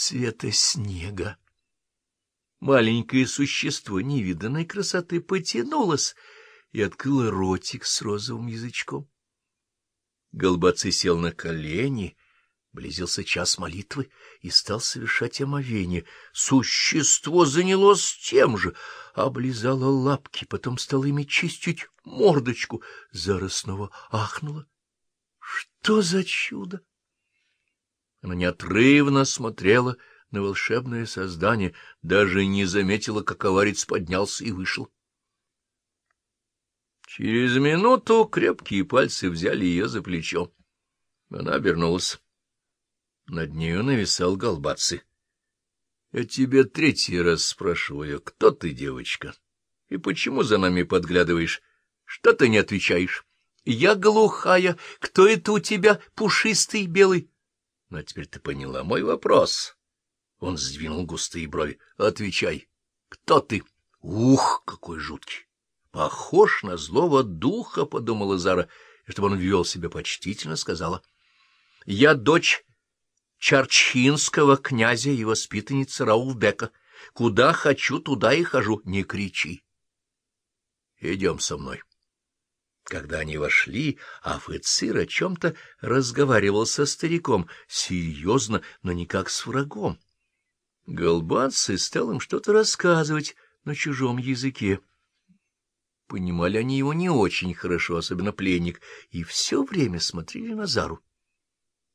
цвета снега. Маленькое существо невиданной красоты потянулось и открыло ротик с розовым язычком. Голбаций сел на колени, близился час молитвы и стал совершать омовение. Существо занялось тем же, облизало лапки, потом стало ими чистить мордочку. Зара снова ахнула. Что за чудо! Она неотрывно смотрела на волшебное создание, даже не заметила, как аварец поднялся и вышел. Через минуту крепкие пальцы взяли ее за плечо. Она обернулась. Над нею нависал голбацы. — Я тебе третий раз спрашиваю, кто ты, девочка? И почему за нами подглядываешь? Что ты не отвечаешь? — Я глухая. Кто это у тебя, пушистый белый? — Ну, а теперь ты поняла мой вопрос. Он сдвинул густые брови. — Отвечай. Кто ты? — Ух, какой жуткий! Похож на злого духа, — подумала Зара, и чтобы он вел себя почтительно, сказала. — Я дочь Чарчинского князя и воспитанница Раулбека. Куда хочу, туда и хожу. Не кричи. Идем со мной. Когда они вошли, офицер о чем-то разговаривал со стариком, серьезно, но не как с врагом. Голбанцы стал им что-то рассказывать на чужом языке. Понимали они его не очень хорошо, особенно пленник, и все время смотрели на Зару.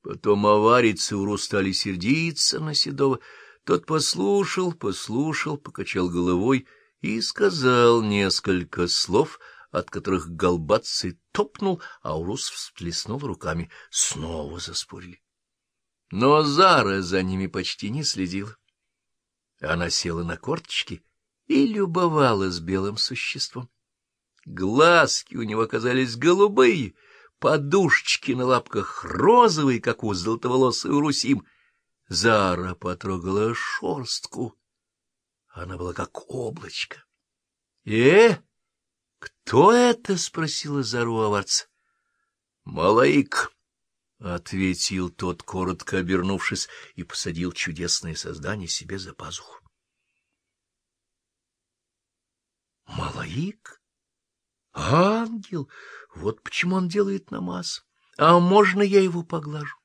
Потом аварец и Уру стали сердиться на Седова. Тот послушал, послушал, покачал головой и сказал несколько слов — от которых Голбаций топнул, а Урус всплеснул руками. Снова заспорили. Но Зара за ними почти не следила. Она села на корточки и любовалась белым существом. Глазки у него оказались голубые, подушечки на лапках розовые, как у золотоволосой Урусим. Зара потрогала шорстку. Она была как облачко. — Э, кто это? — спросила Заруаварц. — Малаик, — ответил тот, коротко обернувшись, и посадил чудесное создание себе за пазуху. — Малаик? Ангел? Вот почему он делает намаз. А можно я его поглажу?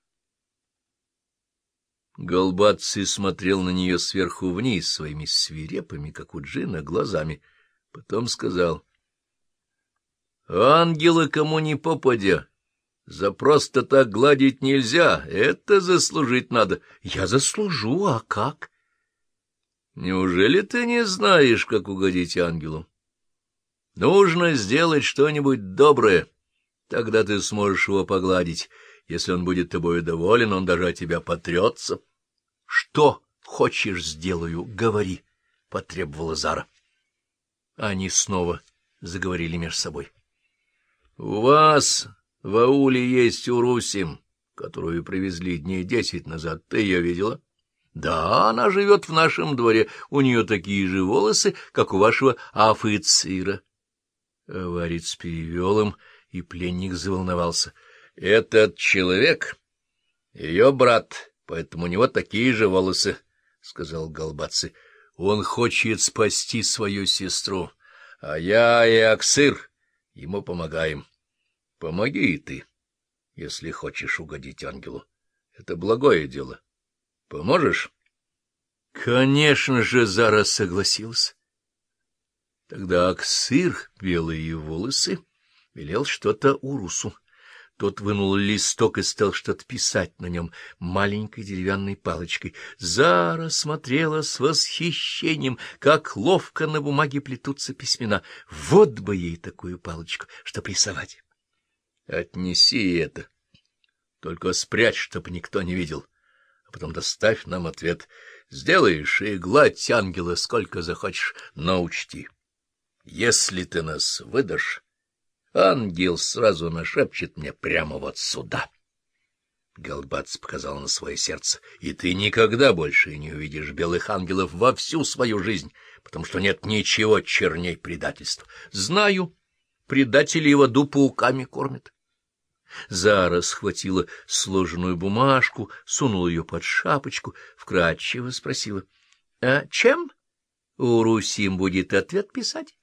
Голбаций смотрел на нее сверху вниз своими свирепыми, как у джина, глазами. Потом сказал — Ангелы кому не попадя. За просто так гладить нельзя, это заслужить надо. Я заслужу, а как? Неужели ты не знаешь, как угодить ангелу? Нужно сделать что-нибудь доброе, тогда ты сможешь его погладить. Если он будет тобой доволен, он даже о тебя потрется. — Что хочешь сделаю, говори, — потребовала Зара. Они снова заговорили между собой. — у вас в ауле есть Урусим, которую привезли дней десять назад. Ты ее видела? Да, она живет в нашем дворе. У нее такие же волосы, как у вашего афыцира. Аварец перевел им, и пленник заволновался. Этот человек — ее брат, поэтому у него такие же волосы, — сказал Голбаци. Он хочет спасти свою сестру, а я и Аксыр ему помогаем. Помоги и ты, если хочешь угодить ангелу. Это благое дело. Поможешь? Конечно же, Зара согласился. Тогда Аксир, белые волосы, велел что-то Урусу. Тот вынул листок и стал что-то писать на нем маленькой деревянной палочкой. Зара смотрела с восхищением, как ловко на бумаге плетутся письмена. Вот бы ей такую палочку, что рисовать. Отнеси это. Только спрячь, чтоб никто не видел. А потом доставь нам ответ. Сделаешь и гладь ангела сколько захочешь, но учти. Если ты нас выдашь, ангел сразу нашепчет мне прямо вот сюда. Голбац показал на свое сердце. И ты никогда больше не увидишь белых ангелов во всю свою жизнь, потому что нет ничего черней предательства. Знаю, предатели его аду пауками кормят. Зара схватила сложенную бумажку, сунула ее под шапочку, вкратчиво спросила. — А чем Урусим будет ответ писать?